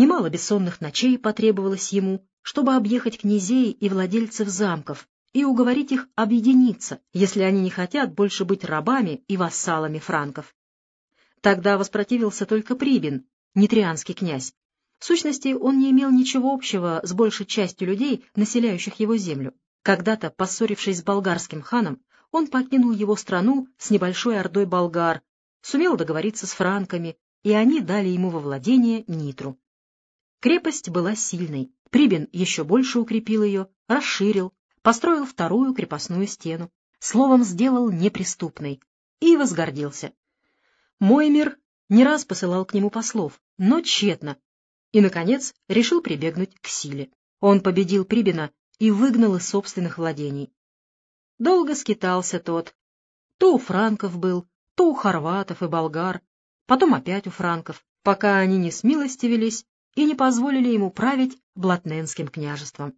Немало бессонных ночей потребовалось ему, чтобы объехать князей и владельцев замков и уговорить их объединиться, если они не хотят больше быть рабами и вассалами франков. Тогда воспротивился только Прибин, нитрианский князь. В сущности, он не имел ничего общего с большей частью людей, населяющих его землю. Когда-то, поссорившись с болгарским ханом, он покинул его страну с небольшой ордой болгар, сумел договориться с франками, и они дали ему во владение Нитру. Крепость была сильной. Прибин еще больше укрепил ее, расширил, построил вторую крепостную стену, словом, сделал неприступной и возгордился. Мой мир не раз посылал к нему послов, но тщетно, и, наконец, решил прибегнуть к силе. Он победил Прибина и выгнал из собственных владений. Долго скитался тот. То у франков был, то у хорватов и болгар, потом опять у франков, пока они не смилостивились и не позволили ему править Блатненским княжеством.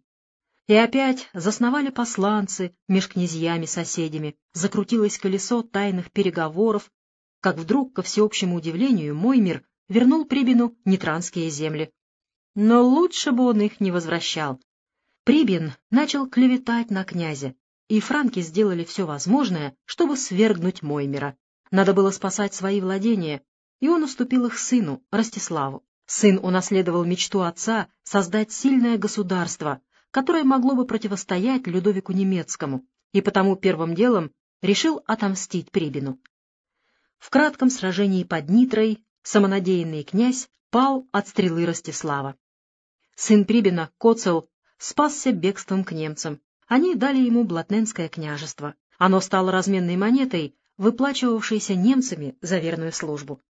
И опять засновали посланцы меж князьями-соседями, закрутилось колесо тайных переговоров, как вдруг, ко всеобщему удивлению, мой мир вернул Прибину нетранские земли. Но лучше бы он их не возвращал. Прибин начал клеветать на князя, и франки сделали все возможное, чтобы свергнуть Моймера. Надо было спасать свои владения, и он уступил их сыну, Ростиславу. Сын унаследовал мечту отца создать сильное государство, которое могло бы противостоять Людовику Немецкому, и потому первым делом решил отомстить Прибину. В кратком сражении под Нитрой самонадеянный князь пал от стрелы Ростислава. Сын Прибина, Коцел, спасся бегством к немцам. Они дали ему Блатненское княжество. Оно стало разменной монетой, выплачивавшейся немцами за верную службу.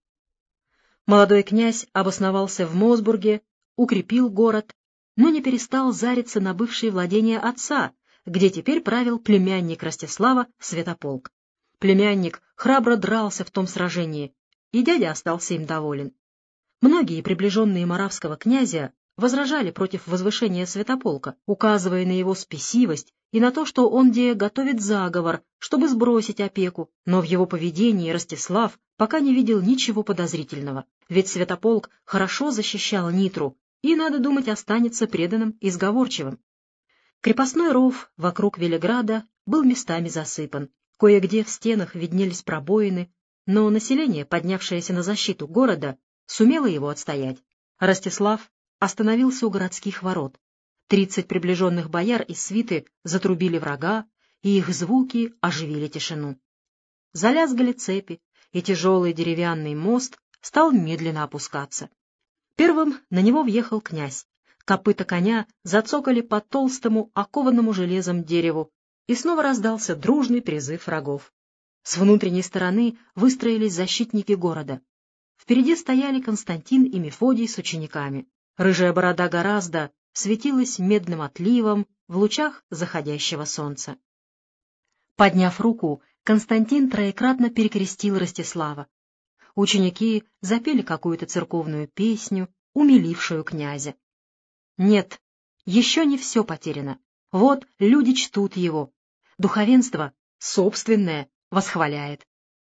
Молодой князь обосновался в Мосбурге, укрепил город, но не перестал зариться на бывшие владения отца, где теперь правил племянник Ростислава Святополк. Племянник храбро дрался в том сражении, и дядя остался им доволен. Многие приближенные моравского князя возражали против возвышения Святополка, указывая на его спесивость и на то, что он где готовит заговор, чтобы сбросить опеку, но в его поведении Ростислав пока не видел ничего подозрительного, ведь Святополк хорошо защищал Нитру и, надо думать, останется преданным и сговорчивым. Крепостной ров вокруг Велиграда был местами засыпан, кое-где в стенах виднелись пробоины, но население, поднявшееся на защиту города, сумело его отстоять. Ростислав остановился у городских ворот. Тридцать приближенных бояр из свиты затрубили врага, и их звуки оживили тишину. Залязгали цепи, и тяжелый деревянный мост стал медленно опускаться. Первым на него въехал князь. Копыта коня зацокали по толстому, окованному железом дереву, и снова раздался дружный призыв врагов. С внутренней стороны выстроились защитники города. Впереди стояли Константин и Мефодий с учениками. Рыжая борода гораздо светилась медным отливом в лучах заходящего солнца. Подняв руку, Константин троекратно перекрестил Ростислава. Ученики запели какую-то церковную песню, умилившую князя. Нет, еще не все потеряно. Вот люди чтут его. Духовенство, собственное, восхваляет.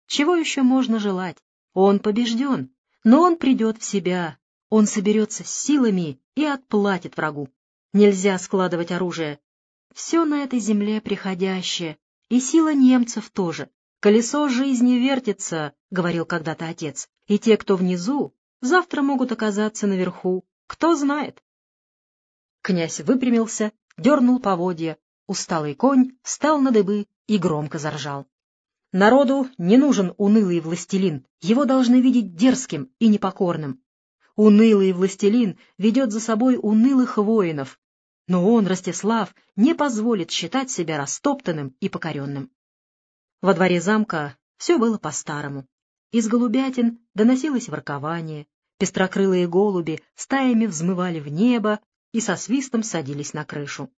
Чего еще можно желать? Он побежден, но он придет в себя, он соберется с силами и отплатит врагу. Нельзя складывать оружие. Все на этой земле приходящее, и сила немцев тоже. Колесо жизни вертится, — говорил когда-то отец, — и те, кто внизу, завтра могут оказаться наверху, кто знает. Князь выпрямился, дернул поводья, усталый конь встал на дыбы и громко заржал. Народу не нужен унылый властелин, его должны видеть дерзким и непокорным. Унылый властелин ведет за собой унылых воинов, но он, Ростислав, не позволит считать себя растоптанным и покоренным. Во дворе замка все было по-старому. Из голубятин доносилось воркование, пестрокрылые голуби стаями взмывали в небо и со свистом садились на крышу.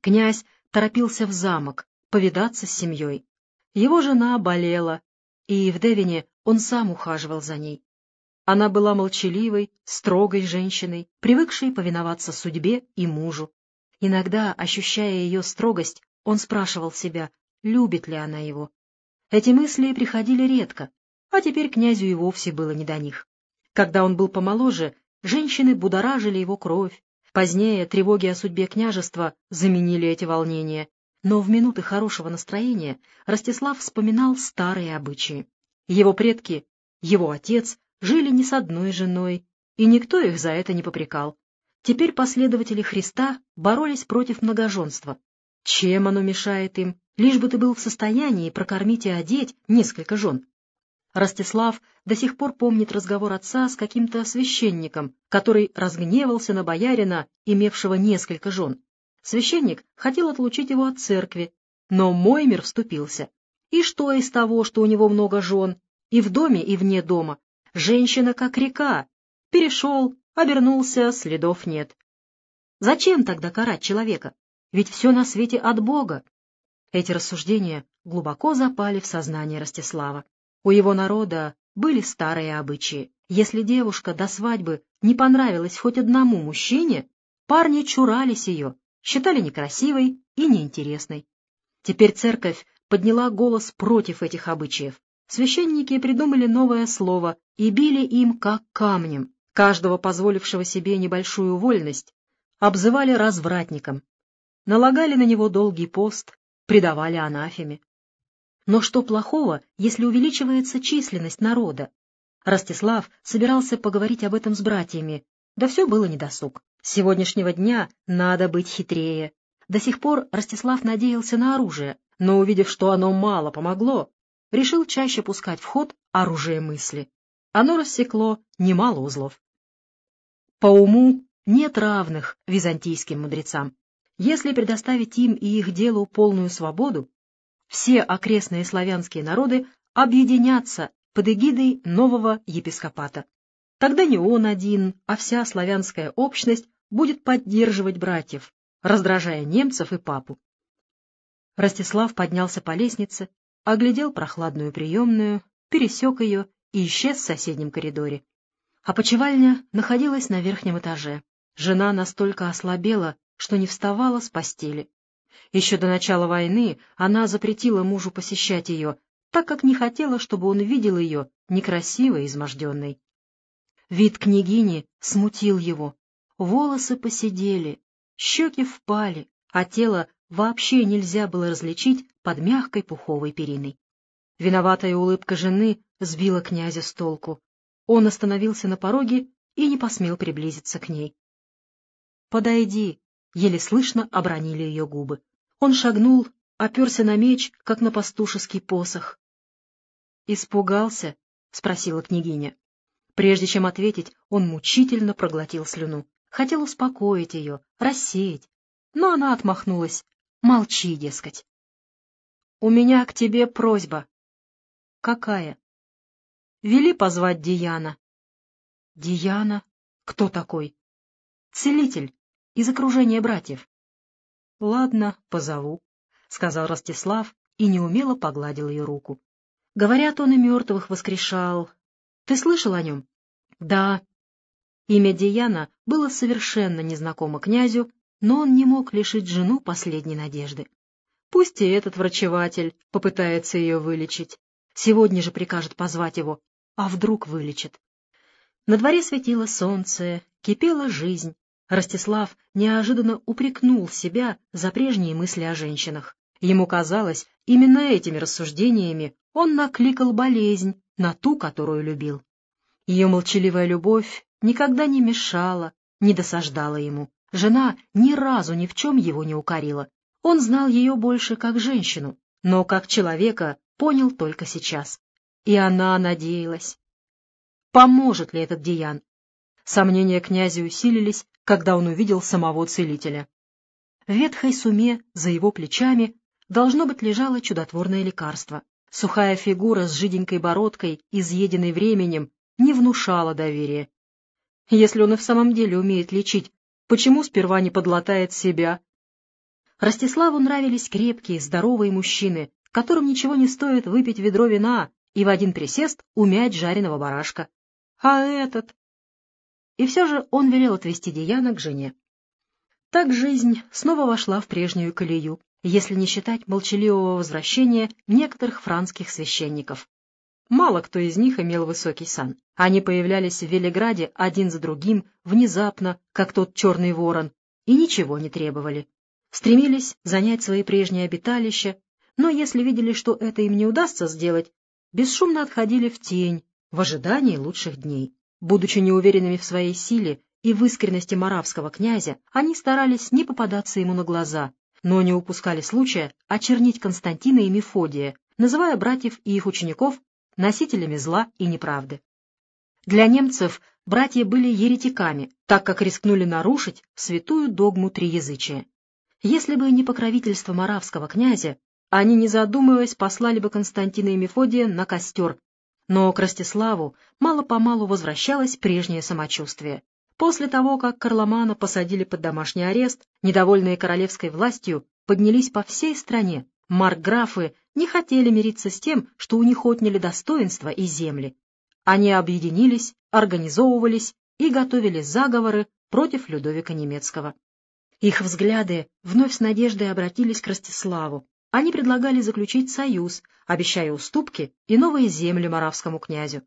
Князь торопился в замок, повидаться с семьей. Его жена болела, и в Девине он сам ухаживал за ней. Она была молчаливой, строгой женщиной, привыкшей повиноваться судьбе и мужу. Иногда, ощущая ее строгость, он спрашивал себя, любит ли она его. Эти мысли приходили редко, а теперь князю и вовсе было не до них. Когда он был помоложе, женщины будоражили его кровь. Позднее тревоги о судьбе княжества заменили эти волнения. Но в минуты хорошего настроения Ростислав вспоминал старые обычаи. Его предки, его отец, жили не с одной женой, и никто их за это не попрекал. Теперь последователи Христа боролись против многоженства. Чем оно мешает им? Лишь бы ты был в состоянии прокормить и одеть несколько жен. Ростислав до сих пор помнит разговор отца с каким-то священником, который разгневался на боярина, имевшего несколько жен. Священник хотел отлучить его от церкви, но Моймер вступился. И что из того, что у него много жен, и в доме, и вне дома? Женщина как река. Перешел, обернулся, следов нет. Зачем тогда карать человека? Ведь все на свете от Бога. Эти рассуждения глубоко запали в сознание Ростислава. У его народа были старые обычаи. Если девушка до свадьбы не понравилась хоть одному мужчине, парни чурались ее, считали некрасивой и неинтересной. Теперь церковь подняла голос против этих обычаев. Священники придумали новое слово и били им как камнем. Каждого позволившего себе небольшую вольность обзывали развратником, налагали на него долгий пост, предавали анафеме. Но что плохого, если увеличивается численность народа? Ростислав собирался поговорить об этом с братьями, да все было недосуг. С сегодняшнего дня надо быть хитрее. До сих пор Ростислав надеялся на оружие, но, увидев, что оно мало помогло, решил чаще пускать в ход оружие мысли. Оно рассекло немало узлов. По уму нет равных византийским мудрецам. Если предоставить им и их делу полную свободу, все окрестные славянские народы объединятся под эгидой нового епископата. Тогда не он один, а вся славянская общность будет поддерживать братьев, раздражая немцев и папу. Ростислав поднялся по лестнице, оглядел прохладную приемную, пересек ее и исчез в соседнем коридоре. Опочивальня находилась на верхнем этаже. Жена настолько ослабела, что не вставала с постели. Еще до начала войны она запретила мужу посещать ее, так как не хотела, чтобы он видел ее некрасивой изможденной. Вид княгини смутил его. Волосы посидели, щеки впали, а тело вообще нельзя было различить под мягкой пуховой периной. Виноватая улыбка жены сбила князя с толку. Он остановился на пороге и не посмел приблизиться к ней. «Подойди», — еле слышно обронили ее губы. Он шагнул, оперся на меч, как на пастушеский посох. «Испугался?» — спросила княгиня. Прежде чем ответить, он мучительно проглотил слюну. Хотел успокоить ее, рассеять. Но она отмахнулась. «Молчи, дескать». «У меня к тебе просьба». «Какая?» «Вели позвать Диана». «Диана? Кто такой?» «Целитель, из окружения братьев». «Ладно, позову», — сказал Ростислав и неумело погладил ее руку. «Говорят, он и мертвых воскрешал, ты слышал о нем? Да. Имя Диана было совершенно незнакомо князю, но он не мог лишить жену последней надежды. Пусть и этот врачеватель попытается ее вылечить. Сегодня же прикажет позвать его, а вдруг вылечит. На дворе светило солнце, кипела жизнь. Ростислав неожиданно упрекнул себя за прежние мысли о женщинах. Ему казалось, именно этими рассуждениями он накликал болезнь на ту, которую любил. Ее молчаливая любовь никогда не мешала, не досаждала ему. Жена ни разу ни в чем его не укорила. Он знал ее больше как женщину, но как человека понял только сейчас. И она надеялась. Поможет ли этот Диан? Сомнения князя усилились, когда он увидел самого целителя. В ветхой суме за его плечами должно быть лежало чудотворное лекарство. Сухая фигура с жиденькой бородкой, изъеденной временем, не внушала доверия. Если он и в самом деле умеет лечить, почему сперва не подлатает себя? Ростиславу нравились крепкие, здоровые мужчины, которым ничего не стоит выпить ведро вина и в один присест умять жареного барашка. А этот... И все же он велел отвезти Диана к жене. Так жизнь снова вошла в прежнюю колею, если не считать молчаливого возвращения некоторых франских священников. Мало кто из них имел высокий сан. Они появлялись в Велиграде один за другим, внезапно, как тот черный ворон, и ничего не требовали. Стремились занять свои прежние обиталища, но если видели, что это им не удастся сделать, бесшумно отходили в тень, в ожидании лучших дней. Будучи неуверенными в своей силе и в искренности маравского князя, они старались не попадаться ему на глаза, но не упускали случая очернить Константина и Мефодия, называя братьев и их учеников носителями зла и неправды. Для немцев братья были еретиками, так как рискнули нарушить святую догму триязычия. Если бы не покровительство маравского князя, они, не задумываясь, послали бы Константина и Мефодия на костер, но к Ростиславу мало-помалу возвращалось прежнее самочувствие. После того, как Карломана посадили под домашний арест, недовольные королевской властью поднялись по всей стране. Маркграфы не хотели мириться с тем, что у них отняли достоинства и земли. Они объединились, организовывались и готовили заговоры против Людовика Немецкого. Их взгляды вновь с надеждой обратились к Ростиславу. Они предлагали заключить союз, обещая уступки и новые земли маравскому князю.